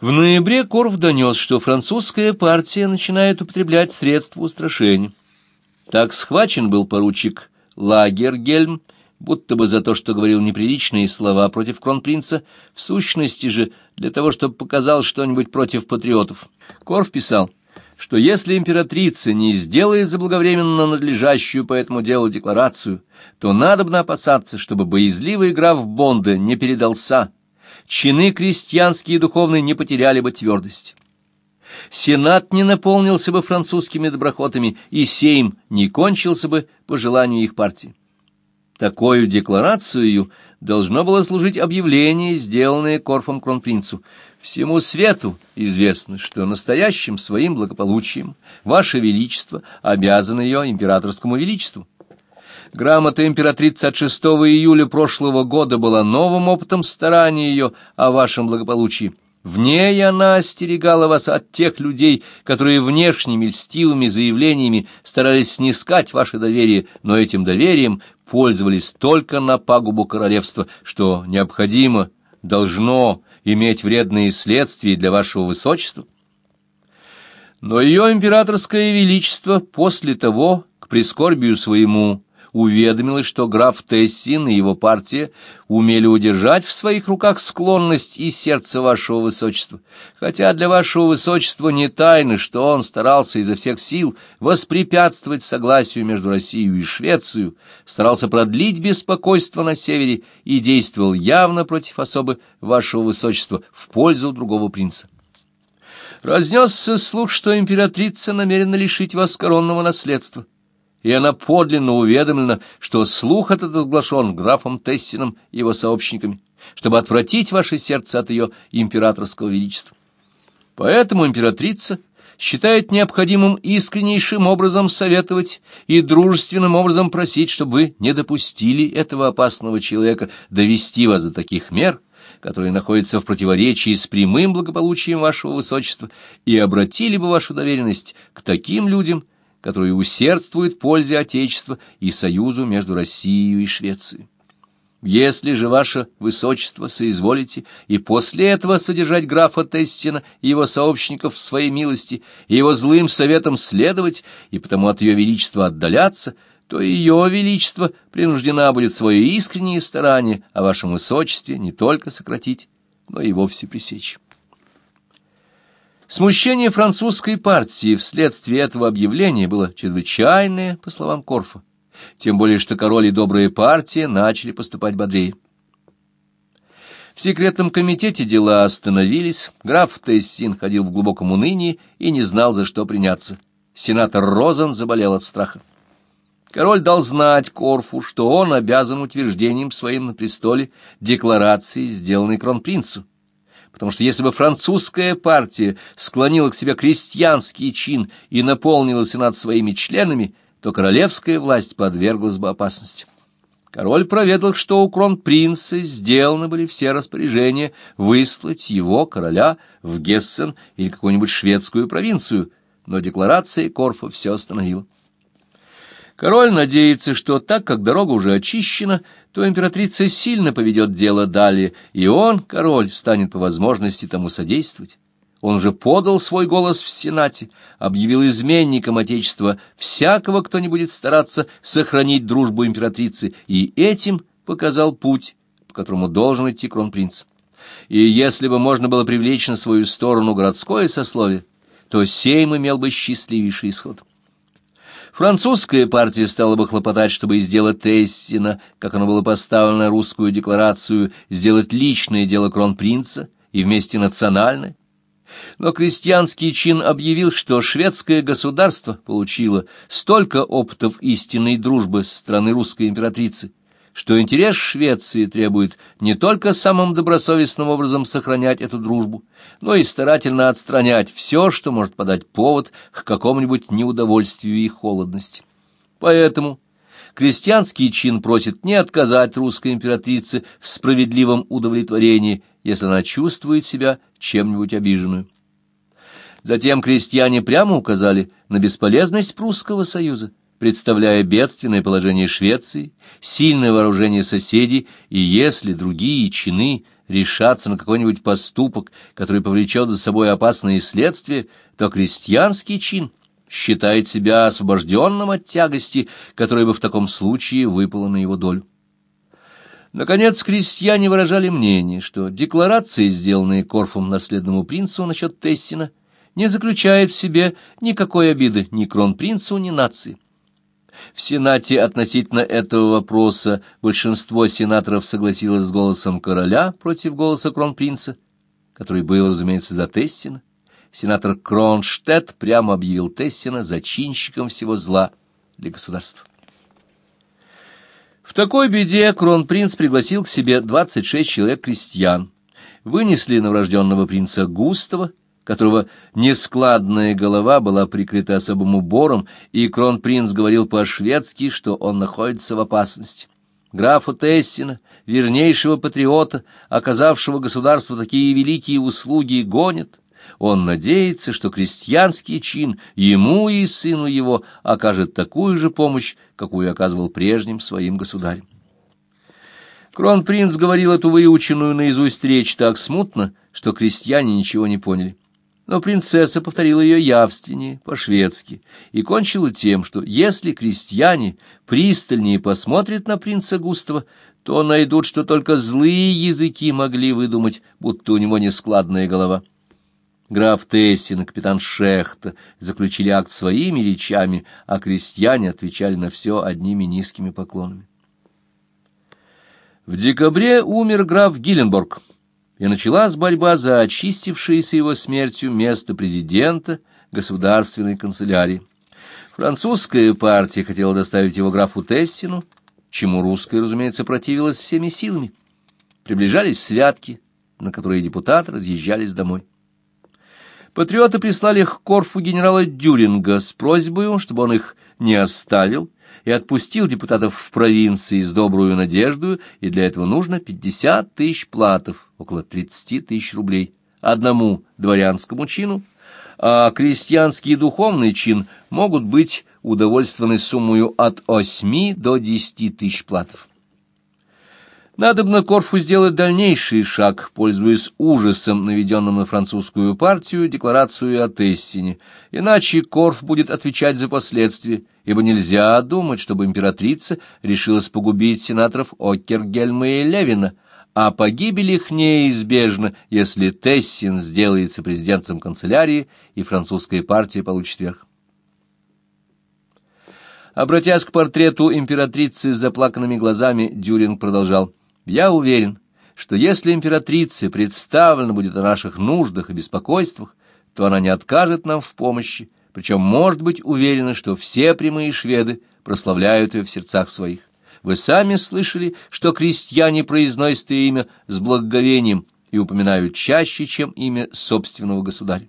В ноябре Корф донес, что французская партия начинает употреблять средства устрашения. Так схвачен был поручик Лагергельм, будто бы за то, что говорил неприличные слова против кронпринца, в сущности же для того, чтобы показал что-нибудь против патриотов. Корф писал, что если императрица не сделает заблаговременно надлежащую по этому делу декларацию, то надо бы опасаться, чтобы боязливый граф Бонда не передался, чины крестьянские и духовные не потеряли бы твердость. Сенат не наполнился бы французскими доброхотами, и Сейм не кончился бы по желанию их партии. Такую декларацию должно было служить объявление, сделанное Корфом кронпринцу. Всему свету известно, что настоящим своим благополучием Ваше Величество обязано ее императорскому величеству. Грамота императрицы от 6 июля прошлого года была новым опытом старания ее о вашем благополучии. В ней она остерегала вас от тех людей, которые внешними льстивыми заявлениями старались снискать ваше доверие, но этим доверием пользовались только на пагубу королевства, что необходимо, должно иметь вредные следствия для вашего высочества. Но ее императорское величество после того, к прискорбию своему, уведомилось, что граф Тессин и его партия умели удержать в своих руках склонность и сердце вашего высочества, хотя для вашего высочества не тайно, что он старался изо всех сил воспрепятствовать согласию между Россией и Швецией, старался продлить беспокойство на севере и действовал явно против особы вашего высочества в пользу другого принца. Разнесся слух, что императрица намерена лишить вас коронного наследства и она подлинно уведомлена, что слух этот отглашен графом Тессином и его сообщниками, чтобы отвратить ваше сердце от ее императорского величества. Поэтому императрица считает необходимым искреннейшим образом советовать и дружественным образом просить, чтобы вы не допустили этого опасного человека довести вас до таких мер, которые находятся в противоречии с прямым благополучием вашего высочества, и обратили бы вашу доверенность к таким людям, которые усердствуют пользе Отечества и союзу между Россией и Швецией. Если же ваше высочество соизволите и после этого содержать графа Тессина и его сообщников в своей милости и его злым советом следовать и потому от ее величества отдаляться, то ее величество принуждена будет свое искреннее старание о вашем высочестве не только сократить, но и вовсе пресечь. Смущение французской партии вследствие этого объявления было чрезвычайное, по словам Корфа, тем более что король и добрая партия начали поступать бодрее. В секретном комитете дела остановились, граф Тессин ходил в глубоком унынии и не знал, за что приняться. Сенатор Розен заболел от страха. Король дал знать Корфу, что он обязан утверждением своим на престоле декларации, сделанной кронпринцу потому что если бы французская партия склонила к себе крестьянский чин и наполнила Сенат своими членами, то королевская власть подверглась бы опасности. Король проведал, что у кронпринца сделаны были все распоряжения выслать его, короля, в Гессен или какую-нибудь шведскую провинцию, но декларация Корфа все остановила. Король надеется, что так как дорога уже очищена, то императрица сильно поведет дело далее, и он, король, станет по возможности тому содействовать. Он уже подал свой голос в Сенате, объявил изменником Отечества всякого, кто не будет стараться сохранить дружбу императрицы, и этим показал путь, по которому должен идти кронпринц. И если бы можно было привлечь на свою сторону городское сословие, то Сейм имел бы счастливейший исход. Французская партия стала бы хлопотать, чтобы сделать Тессина, как оно было поставлено русскую декларацию, сделать личное дело кронпринца и вместе национальное. Но крестьянский чин объявил, что шведское государство получило столько опытов истинной дружбы с страны русской императрицы, что интерес Швеции требует не только самым добросовестным образом сохранять эту дружбу, но и старательно отстранять все, что может подать повод к какому-нибудь неудовольствию и холодности. Поэтому крестьянский чин просит не отказать русской императрице в справедливом удовлетворении, если она чувствует себя чем-нибудь обиженную. Затем крестьяне прямо указали на бесполезность прусского союза представляя бедственное положение Швеции, сильное вооружение соседей, и если другие чины решаться на какой-нибудь поступок, который повлечет за собой опасные следствия, то крестьянский чин считает себя освобожденным от тягости, которая бы в таком случае выпала на его долю. Наконец, крестьяне выражали мнение, что декларации, сделанные Корфом наследному принцу насчет Тессина, не заключает в себе никакой обиды ни кронпринцу, ни нации. В Сенате относительно этого вопроса большинство сенаторов согласилось с голосом короля против голоса кронпринца, который был, разумеется, за Тессина. Сенатор Кронштадт прямо объявил Тессина зачинщиком всего зла для государства. В такой беде кронпринц пригласил к себе 26 человек-крестьян. Вынесли новорожденного принца Густава, которого нескладная голова была прикрыта особым убором, и кронпринц говорил по-шведски, что он находится в опасности. Графа Тессина, вернейшего патриота, оказавшего государству такие великие услуги, гонят. Он надеется, что крестьянский чин ему и сыну его окажет такую же помощь, какую оказывал прежним своим государям. Кронпринц говорил эту выученную наизусть речь так смутно, что крестьяне ничего не поняли но принцесса повторила ее явственнее, по-шведски, и кончила тем, что если крестьяне пристальнее посмотрят на принца Густава, то найдут, что только злые языки могли выдумать, будто у него нескладная голова. Граф Тессин и капитан Шехта заключили акт своими речами, а крестьяне отвечали на все одними низкими поклонами. В декабре умер граф Гиленборг и началась борьба за очистившееся его смертью место президента государственной канцелярии. Французская партия хотела доставить его графу Тессину, чему русская, разумеется, противилась всеми силами. Приближались святки, на которые депутаты разъезжались домой. Патриоты прислали к Корфу генерала Дюринга с просьбой, чтобы он их не оставил, и отпустил депутатов в провинции с добрую надеждою, и для этого нужно 50 тысяч платов, около 30 тысяч рублей, одному дворянскому чину, а крестьянский и духовный чин могут быть удовольствованы суммою от 8 до 10 тысяч платов. Надобно Корфу сделать дальнейший шаг, пользуясь ужасом, наведенным на французскую партию, декларацию о Тессине. Иначе Корф будет отвечать за последствия, ибо нельзя думать, чтобы императрица решилась погубить сенаторов Оккергельма и Левина, а погибель их неизбежна, если Тессин сделается президентом канцелярии и французская партия получит верх. Обратясь к портрету императрицы с заплаканными глазами, Дюринг продолжал. Я уверен, что если императрице представлено будет о наших нуждах и беспокойствах, то она не откажет нам в помощи, причем может быть уверена, что все прямые шведы прославляют ее в сердцах своих. Вы сами слышали, что крестьяне произносят ее имя с благоговением и упоминают чаще, чем имя собственного государя.